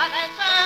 Bhagavad